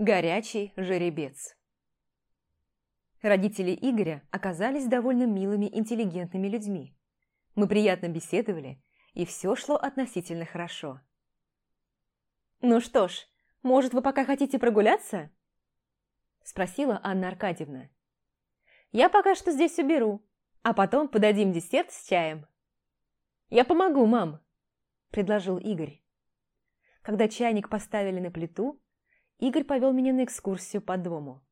Горячий жеребец. Родители Игоря оказались довольно милыми, интеллигентными людьми. Мы приятно беседовали, и все шло относительно хорошо. «Ну что ж, может, вы пока хотите прогуляться?» Спросила Анна Аркадьевна. «Я пока что здесь уберу, а потом подадим десерт с чаем». «Я помогу, мам», – предложил Игорь. Когда чайник поставили на плиту, Игорь повел меня на экскурсию по дому.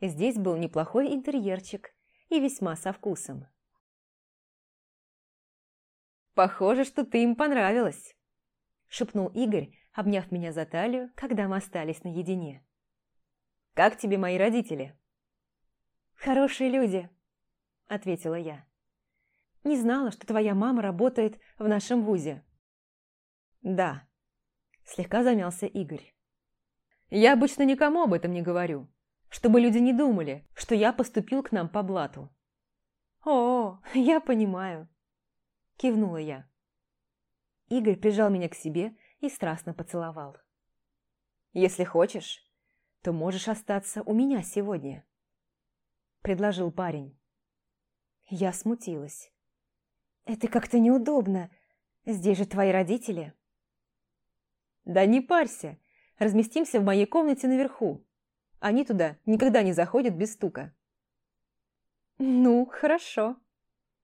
Здесь был неплохой интерьерчик и весьма со вкусом. «Похоже, что ты им понравилась», – шепнул Игорь, обняв меня за талию, когда мы остались наедине. «Как тебе мои родители?» «Хорошие люди», – ответила я. «Не знала, что твоя мама работает в нашем вузе». «Да», – слегка замялся Игорь. Я обычно никому об этом не говорю, чтобы люди не думали, что я поступил к нам по блату. «О, я понимаю», – кивнула я. Игорь прижал меня к себе и страстно поцеловал. «Если хочешь, то можешь остаться у меня сегодня», – предложил парень. Я смутилась. «Это как-то неудобно. Здесь же твои родители». «Да не парься, разместимся в моей комнате наверху. Они туда никогда не заходят без стука». «Ну, хорошо»,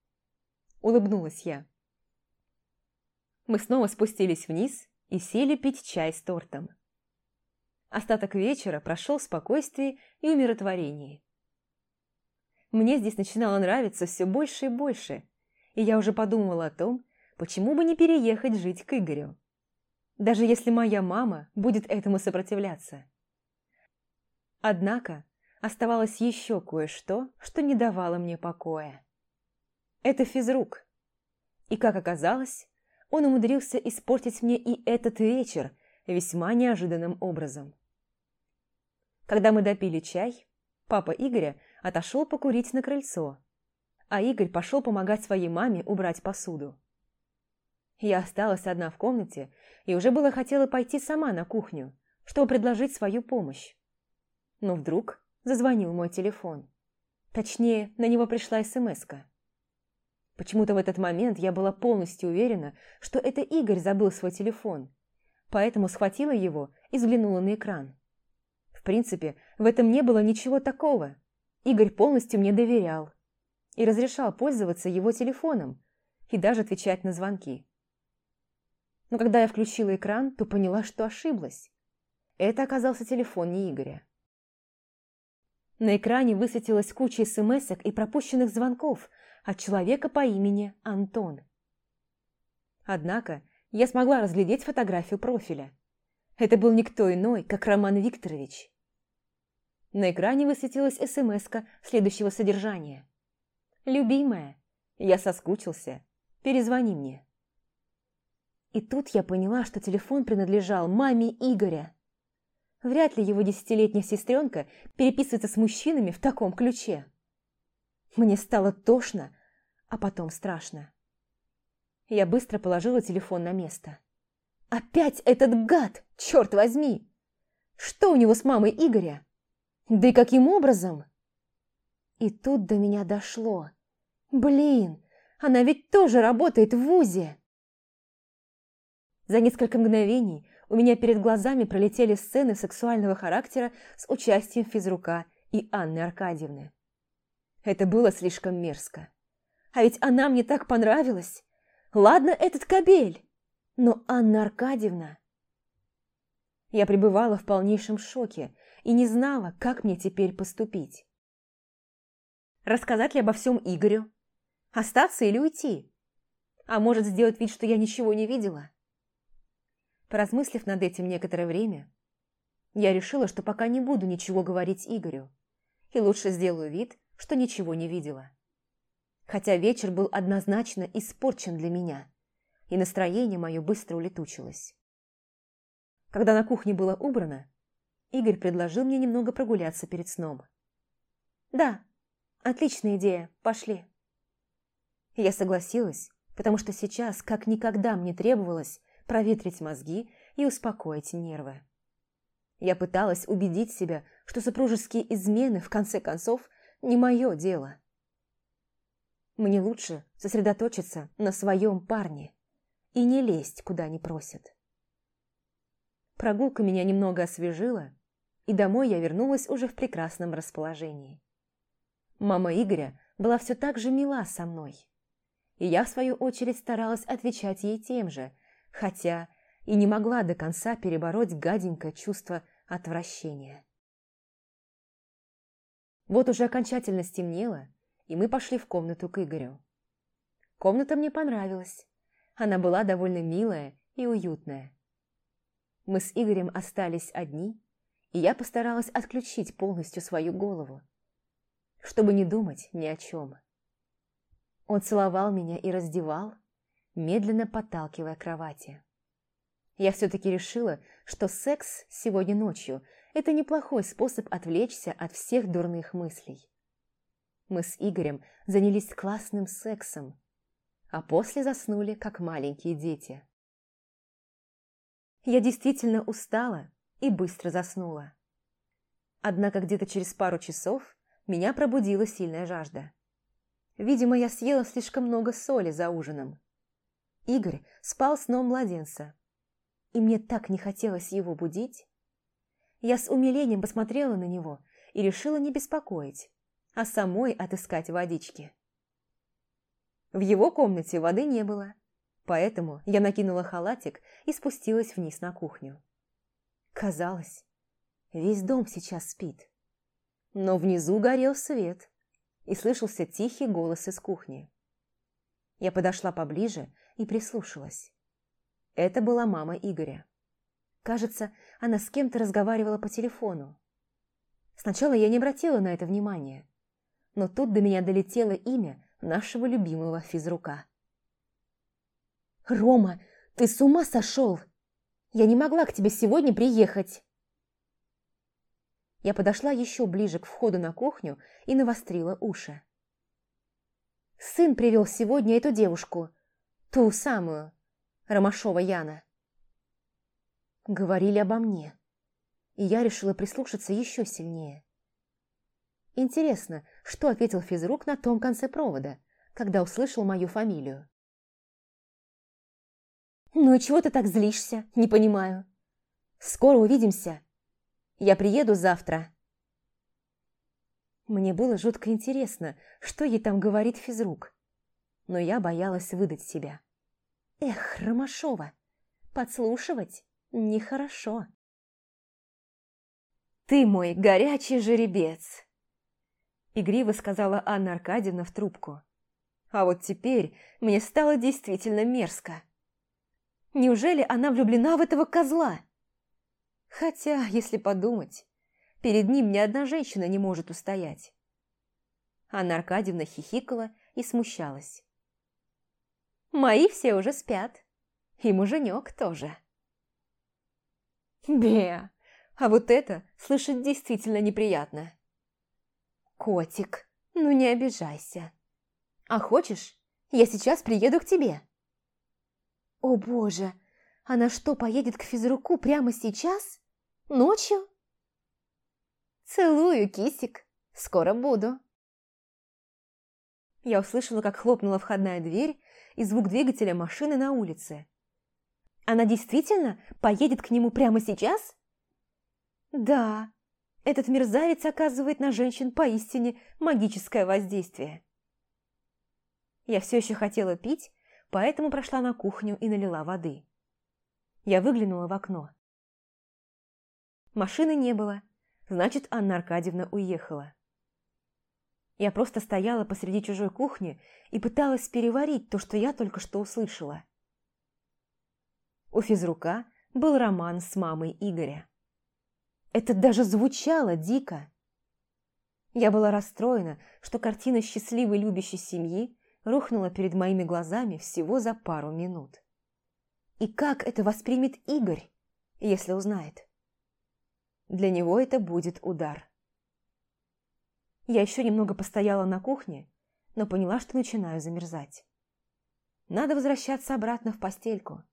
– улыбнулась я. Мы снова спустились вниз и сели пить чай с тортом. Остаток вечера прошел в спокойствии и умиротворении. Мне здесь начинало нравиться все больше и больше, и я уже подумала о том, почему бы не переехать жить к Игорю даже если моя мама будет этому сопротивляться. Однако оставалось еще кое-что, что не давало мне покоя. Это физрук. И, как оказалось, он умудрился испортить мне и этот вечер весьма неожиданным образом. Когда мы допили чай, папа Игоря отошел покурить на крыльцо, а Игорь пошел помогать своей маме убрать посуду. Я осталась одна в комнате и уже было хотела пойти сама на кухню, чтобы предложить свою помощь. Но вдруг зазвонил мой телефон. Точнее, на него пришла смс -ка. Почему-то в этот момент я была полностью уверена, что это Игорь забыл свой телефон, поэтому схватила его и взглянула на экран. В принципе, в этом не было ничего такого. Игорь полностью мне доверял и разрешал пользоваться его телефоном и даже отвечать на звонки но когда я включила экран, то поняла, что ошиблась. Это оказался телефон не Игоря. На экране высветилась куча смс и пропущенных звонков от человека по имени Антон. Однако я смогла разглядеть фотографию профиля. Это был никто иной, как Роман Викторович. На экране высветилась смс следующего содержания. «Любимая, я соскучился. Перезвони мне». И тут я поняла, что телефон принадлежал маме Игоря. Вряд ли его десятилетняя сестренка переписывается с мужчинами в таком ключе. Мне стало тошно, а потом страшно. Я быстро положила телефон на место. Опять этот гад, черт возьми! Что у него с мамой Игоря? Да и каким образом? И тут до меня дошло. Блин, она ведь тоже работает в ВУЗе. За несколько мгновений у меня перед глазами пролетели сцены сексуального характера с участием физрука и Анны Аркадьевны. Это было слишком мерзко. А ведь она мне так понравилась. Ладно, этот кобель, но Анна Аркадьевна... Я пребывала в полнейшем шоке и не знала, как мне теперь поступить. Рассказать ли обо всем Игорю? Остаться или уйти? А может, сделать вид, что я ничего не видела? Поразмыслив над этим некоторое время, я решила, что пока не буду ничего говорить Игорю, и лучше сделаю вид, что ничего не видела. Хотя вечер был однозначно испорчен для меня, и настроение мое быстро улетучилось. Когда на кухне было убрано, Игорь предложил мне немного прогуляться перед сном. «Да, отличная идея, пошли». Я согласилась, потому что сейчас, как никогда, мне требовалось проветрить мозги и успокоить нервы. Я пыталась убедить себя, что супружеские измены, в конце концов, не мое дело. Мне лучше сосредоточиться на своем парне и не лезть, куда не просят. Прогулка меня немного освежила, и домой я вернулась уже в прекрасном расположении. Мама Игоря была все так же мила со мной. И я, в свою очередь, старалась отвечать ей тем же, хотя и не могла до конца перебороть гаденькое чувство отвращения. Вот уже окончательно стемнело, и мы пошли в комнату к Игорю. Комната мне понравилась. Она была довольно милая и уютная. Мы с Игорем остались одни, и я постаралась отключить полностью свою голову, чтобы не думать ни о чем. Он целовал меня и раздевал, медленно подталкивая кровати. Я все-таки решила, что секс сегодня ночью – это неплохой способ отвлечься от всех дурных мыслей. Мы с Игорем занялись классным сексом, а после заснули, как маленькие дети. Я действительно устала и быстро заснула. Однако где-то через пару часов меня пробудила сильная жажда. Видимо, я съела слишком много соли за ужином. Игорь спал сном младенца, и мне так не хотелось его будить. Я с умилением посмотрела на него и решила не беспокоить, а самой отыскать водички. В его комнате воды не было, Поэтому я накинула халатик и спустилась вниз на кухню. Казалось, весь дом сейчас спит. Но внизу горел свет, и слышался тихий голос из кухни. Я подошла поближе и прислушалась. Это была мама Игоря. Кажется, она с кем-то разговаривала по телефону. Сначала я не обратила на это внимания, но тут до меня долетело имя нашего любимого физрука. «Рома, ты с ума сошел? Я не могла к тебе сегодня приехать!» Я подошла еще ближе к входу на кухню и навострила уши. Сын привел сегодня эту девушку, ту самую, Ромашова Яна. Говорили обо мне, и я решила прислушаться еще сильнее. Интересно, что ответил физрук на том конце провода, когда услышал мою фамилию? «Ну и чего ты так злишься? Не понимаю. Скоро увидимся. Я приеду завтра». Мне было жутко интересно, что ей там говорит физрук. Но я боялась выдать себя. Эх, Ромашова, подслушивать нехорошо. «Ты мой горячий жеребец!» Игриво сказала Анна Аркадьевна в трубку. А вот теперь мне стало действительно мерзко. Неужели она влюблена в этого козла? Хотя, если подумать, перед ним ни одна женщина не может устоять. Анна Аркадьевна хихикала и смущалась. «Мои все уже спят. И муженек тоже». «Бе, а вот это слышать действительно неприятно». «Котик, ну не обижайся. А хочешь, я сейчас приеду к тебе?» О боже, она что, поедет к физруку прямо сейчас? Ночью? Целую, кисик. Скоро буду. Я услышала, как хлопнула входная дверь и звук двигателя машины на улице. Она действительно поедет к нему прямо сейчас? Да, этот мерзавец оказывает на женщин поистине магическое воздействие. Я все еще хотела пить, поэтому прошла на кухню и налила воды. Я выглянула в окно. Машины не было, значит, Анна Аркадьевна уехала. Я просто стояла посреди чужой кухни и пыталась переварить то, что я только что услышала. У физрука был роман с мамой Игоря. Это даже звучало дико. Я была расстроена, что картина счастливой любящей семьи рухнула перед моими глазами всего за пару минут. И как это воспримет Игорь, если узнает? Для него это будет удар. Я еще немного постояла на кухне, но поняла, что начинаю замерзать. Надо возвращаться обратно в постельку.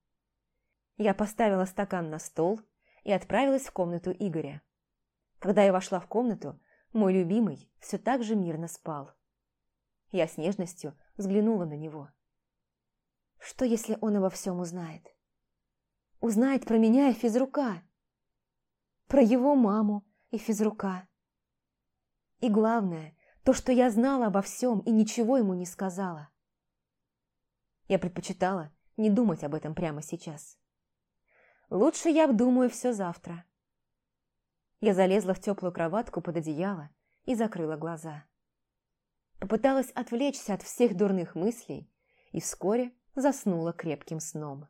Я поставила стакан на стол и отправилась в комнату Игоря. Когда я вошла в комнату, мой любимый все так же мирно спал. Я с нежностью взглянула на него. Что, если он обо всем узнает? Узнает про меня и физрука. Про его маму и физрука. И главное, то, что я знала обо всем и ничего ему не сказала. Я предпочитала не думать об этом прямо сейчас. Лучше я обдумаю все завтра. Я залезла в теплую кроватку под одеяло и закрыла глаза. Попыталась отвлечься от всех дурных мыслей и вскоре заснула крепким сном.